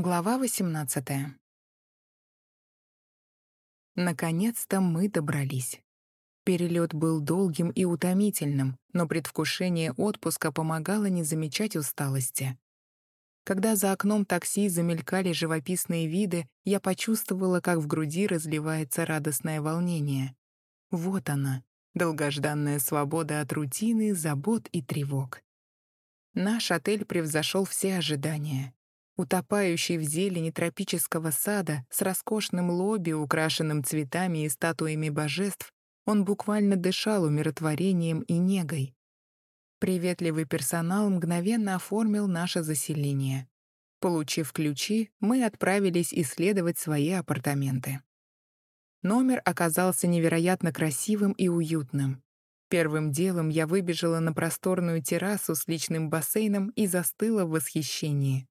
Глава 18. Наконец-то мы добрались. Перелет был долгим и утомительным, но предвкушение отпуска помогало не замечать усталости. Когда за окном такси замелькали живописные виды, я почувствовала, как в груди разливается радостное волнение. Вот она, долгожданная свобода от рутины, забот и тревог. Наш отель превзошел все ожидания утопающий в зелени тропического сада с роскошным лобби, украшенным цветами и статуями божеств, он буквально дышал умиротворением и негой. Приветливый персонал мгновенно оформил наше заселение. Получив ключи, мы отправились исследовать свои апартаменты. Номер оказался невероятно красивым и уютным. Первым делом я выбежала на просторную террасу с личным бассейном и застыла в восхищении.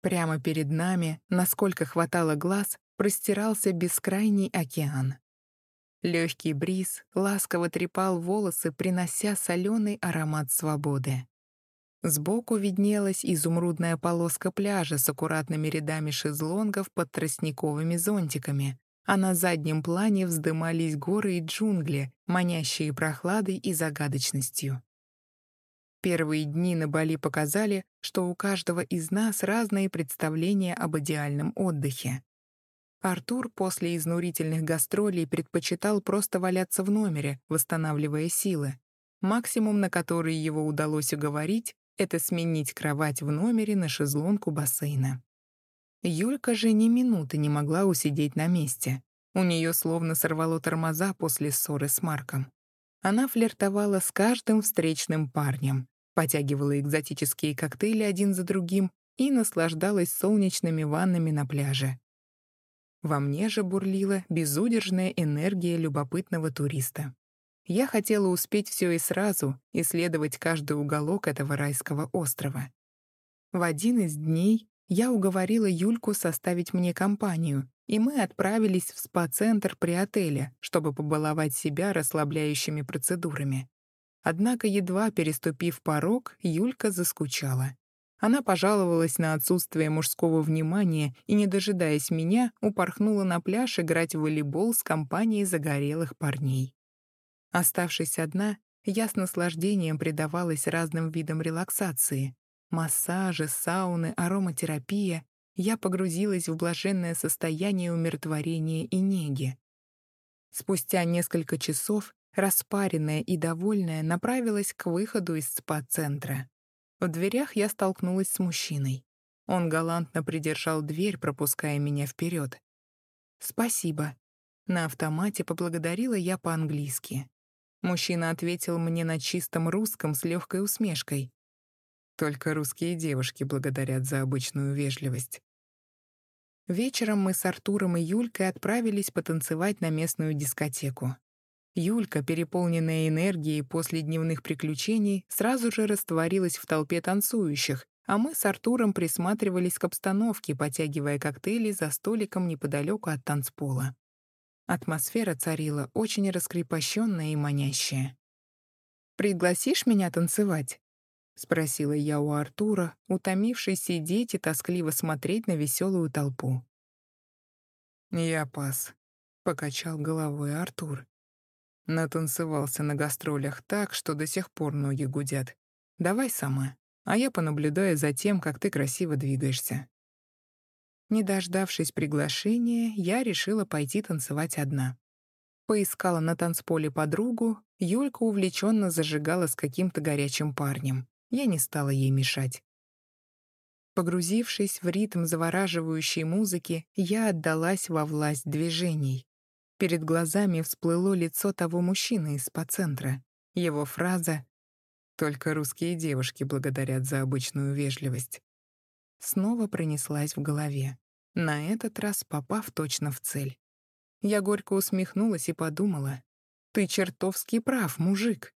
Прямо перед нами, насколько хватало глаз, простирался бескрайний океан. Легкий бриз ласково трепал волосы, принося соленый аромат свободы. Сбоку виднелась изумрудная полоска пляжа с аккуратными рядами шезлонгов под тростниковыми зонтиками, а на заднем плане вздымались горы и джунгли, манящие прохладой и загадочностью. Первые дни на Бали показали, что у каждого из нас разные представления об идеальном отдыхе. Артур после изнурительных гастролей предпочитал просто валяться в номере, восстанавливая силы. Максимум, на который его удалось уговорить, это сменить кровать в номере на шезлонг у бассейна. Юлька же ни минуты не могла усидеть на месте. У нее словно сорвало тормоза после ссоры с Марком. Она флиртовала с каждым встречным парнем, потягивала экзотические коктейли один за другим и наслаждалась солнечными ваннами на пляже. Во мне же бурлила безудержная энергия любопытного туриста. Я хотела успеть все и сразу, исследовать каждый уголок этого райского острова. В один из дней я уговорила Юльку составить мне компанию, и мы отправились в спа-центр при отеле, чтобы побаловать себя расслабляющими процедурами. Однако, едва переступив порог, Юлька заскучала. Она пожаловалась на отсутствие мужского внимания и, не дожидаясь меня, упорхнула на пляж играть в волейбол с компанией загорелых парней. Оставшись одна, я с наслаждением предавалась разным видам релаксации. Массажи, сауны, ароматерапия. Я погрузилась в блаженное состояние умиротворения и неги. Спустя несколько часов распаренная и довольная, направилась к выходу из спа-центра. В дверях я столкнулась с мужчиной. Он галантно придержал дверь, пропуская меня вперед. «Спасибо». На автомате поблагодарила я по-английски. Мужчина ответил мне на чистом русском с легкой усмешкой. Только русские девушки благодарят за обычную вежливость. Вечером мы с Артуром и Юлькой отправились потанцевать на местную дискотеку. Юлька, переполненная энергией после дневных приключений, сразу же растворилась в толпе танцующих, а мы с Артуром присматривались к обстановке, потягивая коктейли за столиком неподалеку от танцпола. Атмосфера царила очень раскрепощенная и манящая. «Пригласишь меня танцевать?» — спросила я у Артура, утомившись сидеть и тоскливо смотреть на веселую толпу. «Я пас», — покачал головой Артур. Натанцевался на гастролях так, что до сих пор ноги гудят. Давай сама, а я понаблюдаю за тем, как ты красиво двигаешься. Не дождавшись приглашения, я решила пойти танцевать одна. Поискала на танцполе подругу, Юлька увлеченно зажигала с каким-то горячим парнем. Я не стала ей мешать. Погрузившись в ритм завораживающей музыки, я отдалась во власть движений. Перед глазами всплыло лицо того мужчины из спа-центра. Его фраза «Только русские девушки благодарят за обычную вежливость» снова пронеслась в голове, на этот раз попав точно в цель. Я горько усмехнулась и подумала, «Ты чертовски прав, мужик.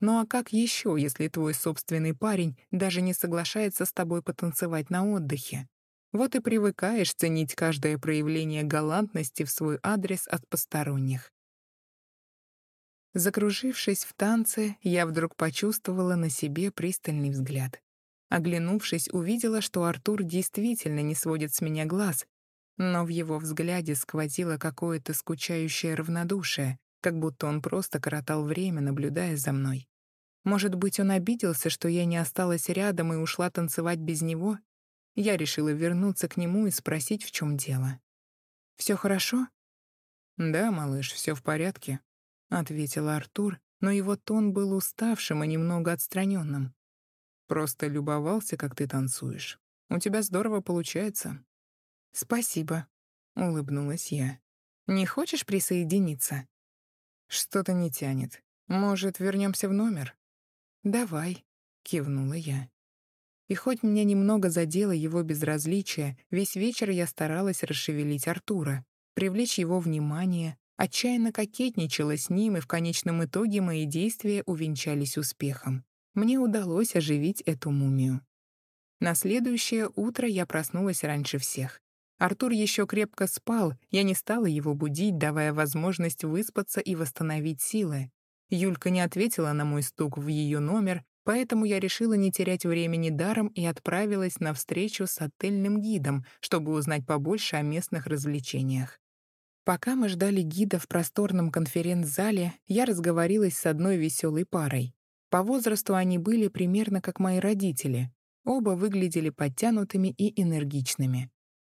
Ну а как еще, если твой собственный парень даже не соглашается с тобой потанцевать на отдыхе? Вот и привыкаешь ценить каждое проявление галантности в свой адрес от посторонних. Закружившись в танце, я вдруг почувствовала на себе пристальный взгляд. Оглянувшись, увидела, что Артур действительно не сводит с меня глаз, но в его взгляде сквозило какое-то скучающее равнодушие, как будто он просто коротал время, наблюдая за мной. Может быть, он обиделся, что я не осталась рядом и ушла танцевать без него? Я решила вернуться к нему и спросить, в чем дело. «Все хорошо?» «Да, малыш, все в порядке», — ответил Артур, но его тон был уставшим и немного отстраненным. «Просто любовался, как ты танцуешь. У тебя здорово получается». «Спасибо», — улыбнулась я. «Не хочешь присоединиться?» «Что-то не тянет. Может, вернемся в номер?» «Давай», — кивнула я. И хоть меня немного задело его безразличие, весь вечер я старалась расшевелить Артура, привлечь его внимание, отчаянно кокетничала с ним, и в конечном итоге мои действия увенчались успехом. Мне удалось оживить эту мумию. На следующее утро я проснулась раньше всех. Артур еще крепко спал, я не стала его будить, давая возможность выспаться и восстановить силы. Юлька не ответила на мой стук в ее номер, Поэтому я решила не терять времени даром и отправилась на встречу с отельным гидом, чтобы узнать побольше о местных развлечениях. Пока мы ждали гида в просторном конференц-зале, я разговорилась с одной веселой парой. По возрасту они были примерно как мои родители. Оба выглядели подтянутыми и энергичными.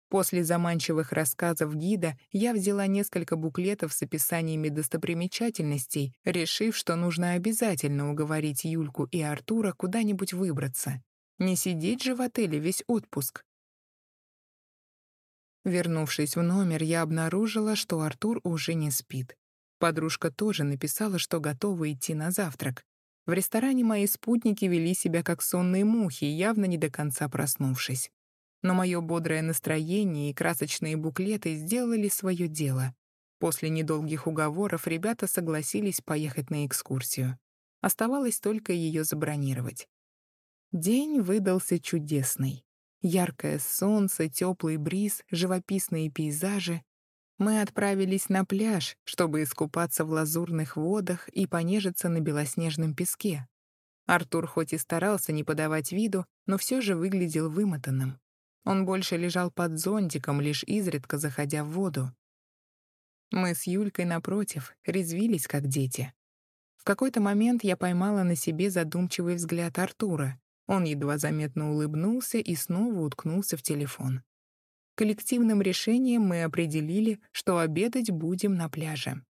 После заманчивых рассказов гида я взяла несколько буклетов с описаниями достопримечательностей, решив, что нужно обязательно уговорить Юльку и Артура куда-нибудь выбраться. Не сидеть же в отеле весь отпуск. Вернувшись в номер, я обнаружила, что Артур уже не спит. Подружка тоже написала, что готова идти на завтрак. В ресторане мои спутники вели себя как сонные мухи, явно не до конца проснувшись. Но мое бодрое настроение и красочные буклеты сделали свое дело. После недолгих уговоров ребята согласились поехать на экскурсию. Оставалось только ее забронировать. День выдался чудесный. Яркое солнце, теплый бриз, живописные пейзажи. Мы отправились на пляж, чтобы искупаться в лазурных водах и понежиться на белоснежном песке. Артур хоть и старался не подавать виду, но все же выглядел вымотанным. Он больше лежал под зонтиком, лишь изредка заходя в воду. Мы с Юлькой, напротив, резвились, как дети. В какой-то момент я поймала на себе задумчивый взгляд Артура. Он едва заметно улыбнулся и снова уткнулся в телефон. Коллективным решением мы определили, что обедать будем на пляже.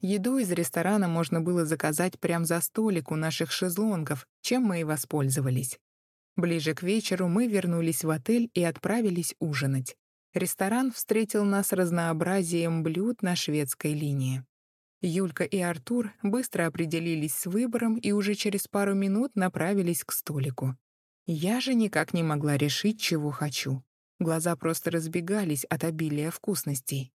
Еду из ресторана можно было заказать прямо за столик у наших шезлонгов, чем мы и воспользовались. Ближе к вечеру мы вернулись в отель и отправились ужинать. Ресторан встретил нас разнообразием блюд на шведской линии. Юлька и Артур быстро определились с выбором и уже через пару минут направились к столику. Я же никак не могла решить, чего хочу. Глаза просто разбегались от обилия вкусностей.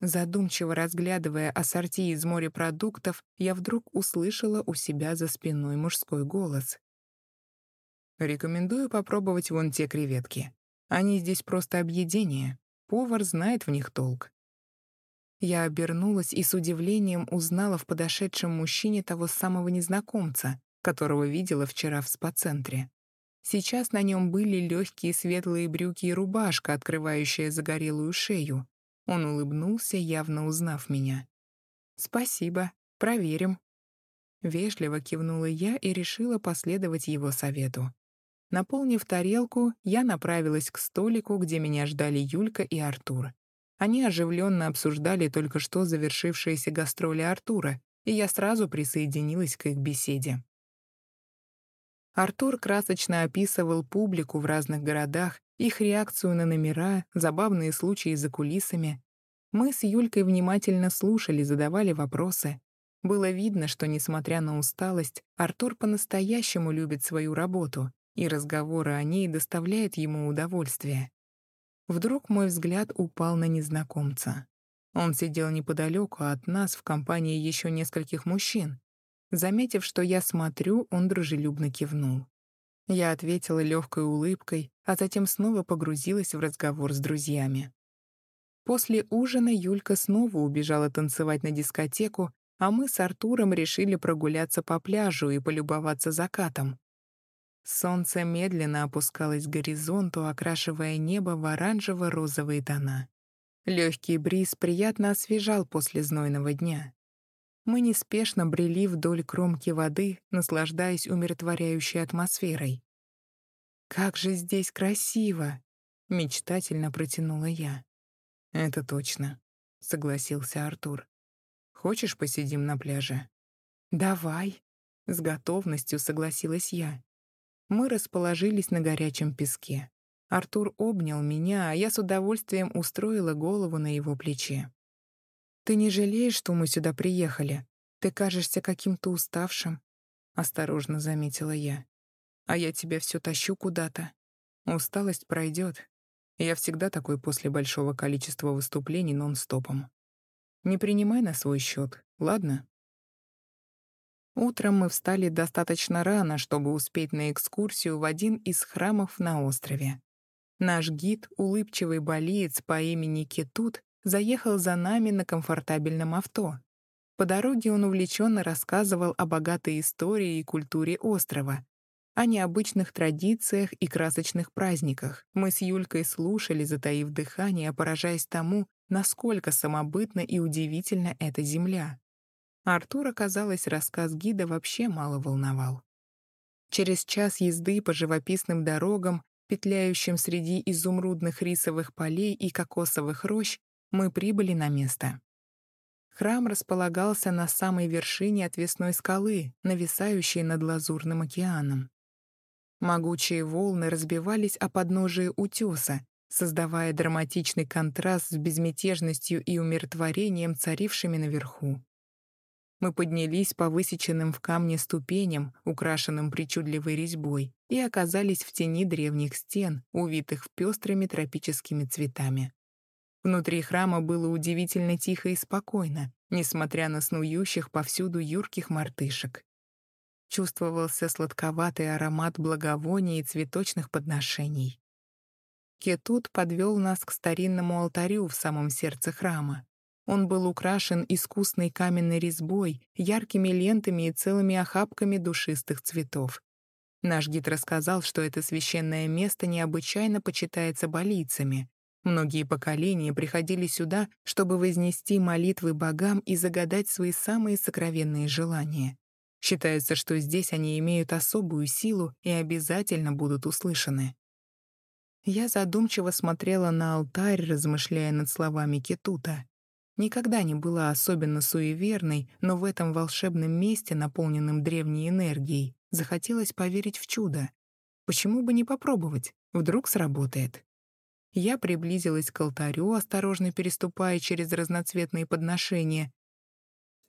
Задумчиво разглядывая ассорти из морепродуктов, я вдруг услышала у себя за спиной мужской голос. Рекомендую попробовать вон те креветки. Они здесь просто объедение. Повар знает в них толк. Я обернулась и с удивлением узнала в подошедшем мужчине того самого незнакомца, которого видела вчера в спа-центре. Сейчас на нем были легкие светлые брюки и рубашка, открывающая загорелую шею. Он улыбнулся, явно узнав меня. «Спасибо, проверим». Вежливо кивнула я и решила последовать его совету. Наполнив тарелку, я направилась к столику, где меня ждали Юлька и Артур. Они оживленно обсуждали только что завершившиеся гастроли Артура, и я сразу присоединилась к их беседе. Артур красочно описывал публику в разных городах, их реакцию на номера, забавные случаи за кулисами. Мы с Юлькой внимательно слушали, задавали вопросы. Было видно, что, несмотря на усталость, Артур по-настоящему любит свою работу и разговоры о ней доставляют ему удовольствие. Вдруг мой взгляд упал на незнакомца. Он сидел неподалеку от нас в компании еще нескольких мужчин. Заметив, что я смотрю, он дружелюбно кивнул. Я ответила легкой улыбкой, а затем снова погрузилась в разговор с друзьями. После ужина Юлька снова убежала танцевать на дискотеку, а мы с Артуром решили прогуляться по пляжу и полюбоваться закатом. Солнце медленно опускалось к горизонту, окрашивая небо в оранжево-розовые тона. Легкий бриз приятно освежал после знойного дня. Мы неспешно брели вдоль кромки воды, наслаждаясь умиротворяющей атмосферой. «Как же здесь красиво!» — мечтательно протянула я. «Это точно», — согласился Артур. «Хочешь, посидим на пляже?» «Давай», — с готовностью согласилась я. Мы расположились на горячем песке. Артур обнял меня, а я с удовольствием устроила голову на его плече. «Ты не жалеешь, что мы сюда приехали? Ты кажешься каким-то уставшим», — осторожно заметила я. «А я тебя все тащу куда-то. Усталость пройдет. Я всегда такой после большого количества выступлений нон-стопом. Не принимай на свой счет, ладно?» Утром мы встали достаточно рано, чтобы успеть на экскурсию в один из храмов на острове. Наш гид, улыбчивый болиец по имени Кетут, заехал за нами на комфортабельном авто. По дороге он увлеченно рассказывал о богатой истории и культуре острова, о необычных традициях и красочных праздниках. Мы с Юлькой слушали, затаив дыхание, поражаясь тому, насколько самобытна и удивительна эта земля. Артура, казалось, рассказ гида вообще мало волновал. Через час езды по живописным дорогам, петляющим среди изумрудных рисовых полей и кокосовых рощ, мы прибыли на место. Храм располагался на самой вершине отвесной скалы, нависающей над Лазурным океаном. Могучие волны разбивались о подножие утеса, создавая драматичный контраст с безмятежностью и умиротворением, царившими наверху. Мы поднялись по высеченным в камне ступеням, украшенным причудливой резьбой, и оказались в тени древних стен, увитых пестрыми тропическими цветами. Внутри храма было удивительно тихо и спокойно, несмотря на снующих повсюду юрких мартышек. Чувствовался сладковатый аромат благовоний и цветочных подношений. Кетут подвел нас к старинному алтарю в самом сердце храма. Он был украшен искусной каменной резьбой, яркими лентами и целыми охапками душистых цветов. Наш гид рассказал, что это священное место необычайно почитается болийцами. Многие поколения приходили сюда, чтобы вознести молитвы богам и загадать свои самые сокровенные желания. Считается, что здесь они имеют особую силу и обязательно будут услышаны. Я задумчиво смотрела на алтарь, размышляя над словами Кетута. Никогда не была особенно суеверной, но в этом волшебном месте, наполненном древней энергией, захотелось поверить в чудо. Почему бы не попробовать? Вдруг сработает. Я приблизилась к алтарю, осторожно переступая через разноцветные подношения,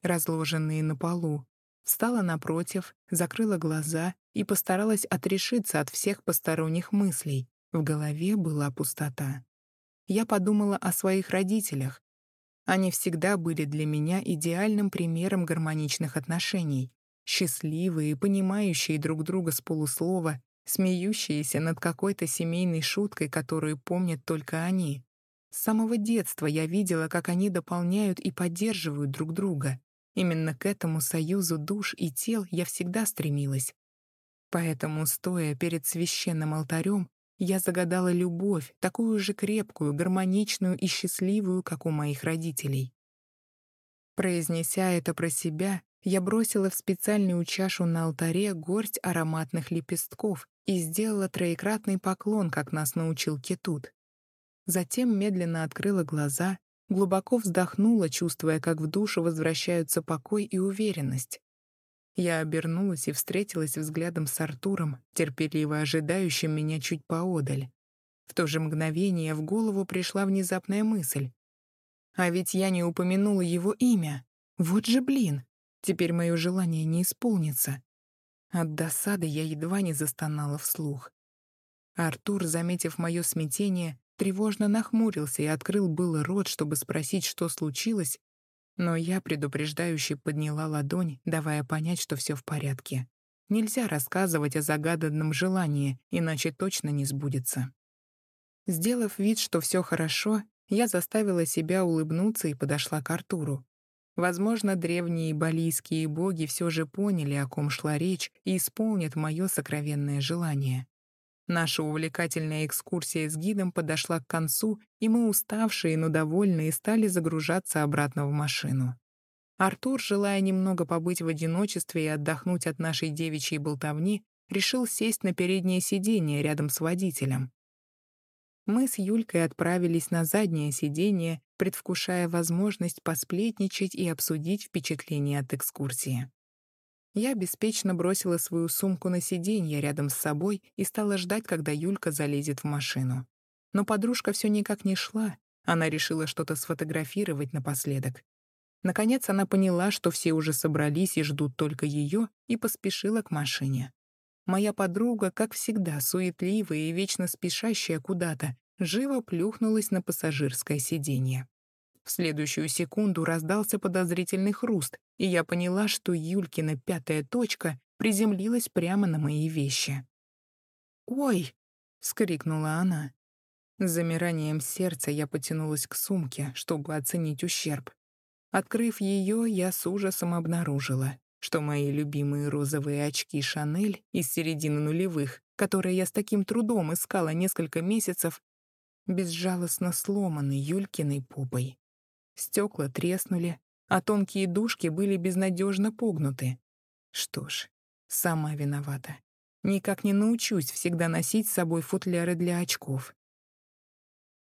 разложенные на полу. Встала напротив, закрыла глаза и постаралась отрешиться от всех посторонних мыслей. В голове была пустота. Я подумала о своих родителях, они всегда были для меня идеальным примером гармоничных отношений. Счастливые, понимающие друг друга с полуслова, смеющиеся над какой-то семейной шуткой, которую помнят только они. С самого детства я видела, как они дополняют и поддерживают друг друга. Именно к этому союзу душ и тел я всегда стремилась. Поэтому, стоя перед священным алтарем, я загадала любовь, такую же крепкую, гармоничную и счастливую, как у моих родителей. Произнеся это про себя, я бросила в специальную чашу на алтаре горсть ароматных лепестков и сделала троекратный поклон, как нас научил Кетут. Затем медленно открыла глаза, глубоко вздохнула, чувствуя, как в душу возвращаются покой и уверенность. Я обернулась и встретилась взглядом с Артуром, терпеливо ожидающим меня чуть поодаль. В то же мгновение в голову пришла внезапная мысль. А ведь я не упомянула его имя. Вот же блин, теперь мое желание не исполнится. От досады я едва не застонала вслух. Артур, заметив мое смятение, тревожно нахмурился и открыл было рот, чтобы спросить, что случилось, но я предупреждающе подняла ладонь, давая понять, что все в порядке. Нельзя рассказывать о загаданном желании, иначе точно не сбудется. Сделав вид, что все хорошо, я заставила себя улыбнуться и подошла к Артуру. Возможно, древние балийские боги все же поняли, о ком шла речь, и исполнят мое сокровенное желание. Наша увлекательная экскурсия с гидом подошла к концу, и мы, уставшие, но довольные, стали загружаться обратно в машину. Артур, желая немного побыть в одиночестве и отдохнуть от нашей девичьей болтовни, решил сесть на переднее сиденье рядом с водителем. Мы с Юлькой отправились на заднее сиденье, предвкушая возможность посплетничать и обсудить впечатления от экскурсии. Я беспечно бросила свою сумку на сиденье рядом с собой и стала ждать, когда Юлька залезет в машину. Но подружка все никак не шла, она решила что-то сфотографировать напоследок. Наконец она поняла, что все уже собрались и ждут только ее, и поспешила к машине. Моя подруга, как всегда, суетливая и вечно спешащая куда-то, живо плюхнулась на пассажирское сиденье. В следующую секунду раздался подозрительный хруст, и я поняла, что Юлькина пятая точка приземлилась прямо на мои вещи. «Ой!» — вскрикнула она. С замиранием сердца я потянулась к сумке, чтобы оценить ущерб. Открыв ее, я с ужасом обнаружила, что мои любимые розовые очки «Шанель» из середины нулевых, которые я с таким трудом искала несколько месяцев, безжалостно сломаны Юлькиной попой. Стекла треснули, а тонкие дужки были безнадежно погнуты. Что ж, сама виновата. Никак не научусь всегда носить с собой футляры для очков.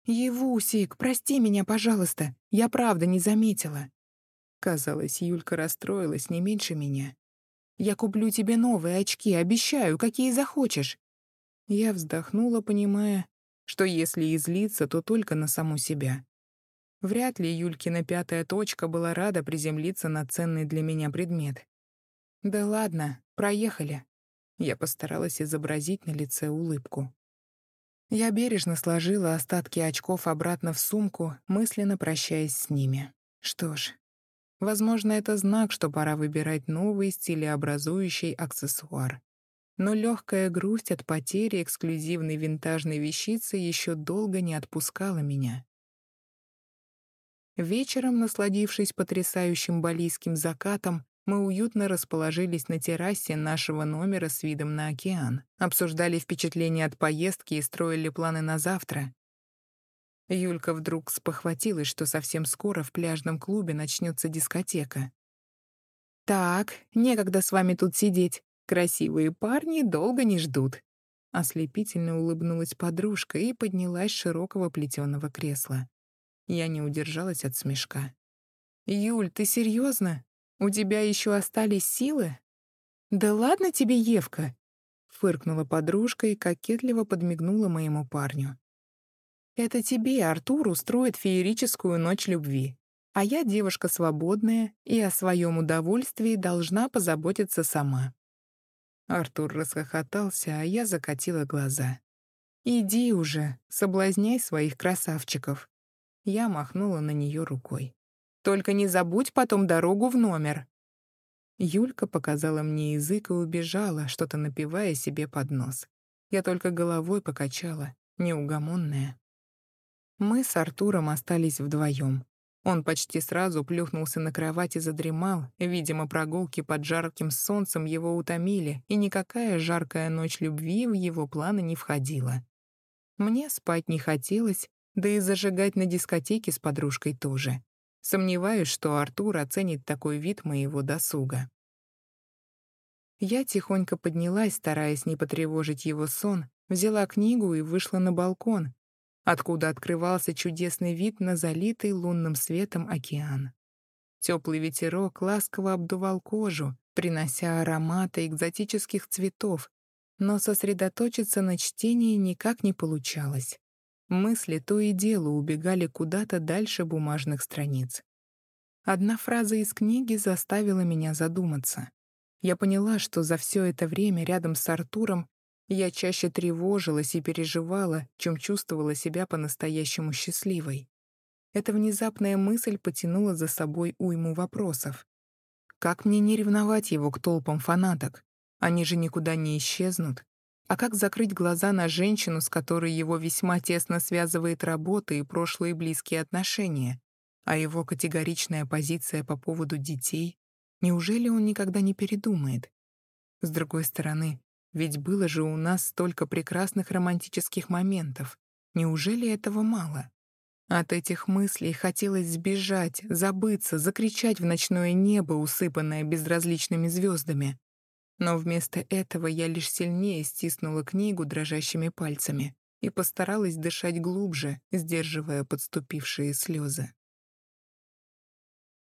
«Евусик, прости меня, пожалуйста, я правда не заметила». Казалось, Юлька расстроилась не меньше меня. «Я куплю тебе новые очки, обещаю, какие захочешь». Я вздохнула, понимая, что если и злиться, то только на саму себя. Вряд ли Юлькина пятая точка была рада приземлиться на ценный для меня предмет. «Да ладно, проехали». Я постаралась изобразить на лице улыбку. Я бережно сложила остатки очков обратно в сумку, мысленно прощаясь с ними. Что ж, возможно, это знак, что пора выбирать новый стилеобразующий аксессуар. Но легкая грусть от потери эксклюзивной винтажной вещицы еще долго не отпускала меня. Вечером, насладившись потрясающим балийским закатом, мы уютно расположились на террасе нашего номера с видом на океан, обсуждали впечатления от поездки и строили планы на завтра. Юлька вдруг спохватилась, что совсем скоро в пляжном клубе начнется дискотека. «Так, некогда с вами тут сидеть. Красивые парни долго не ждут». Ослепительно улыбнулась подружка и поднялась с широкого плетеного кресла. Я не удержалась от смешка. «Юль, ты серьезно? У тебя еще остались силы? Да ладно тебе, Евка, фыркнула подружка и кокетливо подмигнула моему парню. Это тебе Артур устроит феерическую ночь любви, а я девушка свободная и о своем удовольствии должна позаботиться сама. Артур расхохотался, а я закатила глаза. «Иди уже, соблазняй своих красавчиков». Я махнула на нее рукой. Только не забудь потом дорогу в номер». Юлька показала мне язык и убежала, что-то напивая себе под нос. Я только головой покачала, неугомонная. Мы с Артуром остались вдвоем. Он почти сразу плюхнулся на кровать и задремал. Видимо, прогулки под жарким солнцем его утомили, и никакая жаркая ночь любви в его планы не входила. Мне спать не хотелось, да и зажигать на дискотеке с подружкой тоже. Сомневаюсь, что Артур оценит такой вид моего досуга. Я тихонько поднялась, стараясь не потревожить его сон, взяла книгу и вышла на балкон, откуда открывался чудесный вид на залитый лунным светом океан. Теплый ветерок ласково обдувал кожу, принося ароматы экзотических цветов, но сосредоточиться на чтении никак не получалось. Мысли то и дело убегали куда-то дальше бумажных страниц. Одна фраза из книги заставила меня задуматься. Я поняла, что за все это время рядом с Артуром я чаще тревожилась и переживала, чем чувствовала себя по-настоящему счастливой. Эта внезапная мысль потянула за собой уйму вопросов. Как мне не ревновать его к толпам фанаток? Они же никуда не исчезнут. А как закрыть глаза на женщину, с которой его весьма тесно связывает работа и прошлые близкие отношения? А его категоричная позиция по поводу детей, неужели он никогда не передумает? С другой стороны, ведь было же у нас столько прекрасных романтических моментов. Неужели этого мало? От этих мыслей хотелось сбежать, забыться, закричать в ночное небо, усыпанное безразличными звездами. Но вместо этого я лишь сильнее стиснула книгу дрожащими пальцами и постаралась дышать глубже, сдерживая подступившие слезы.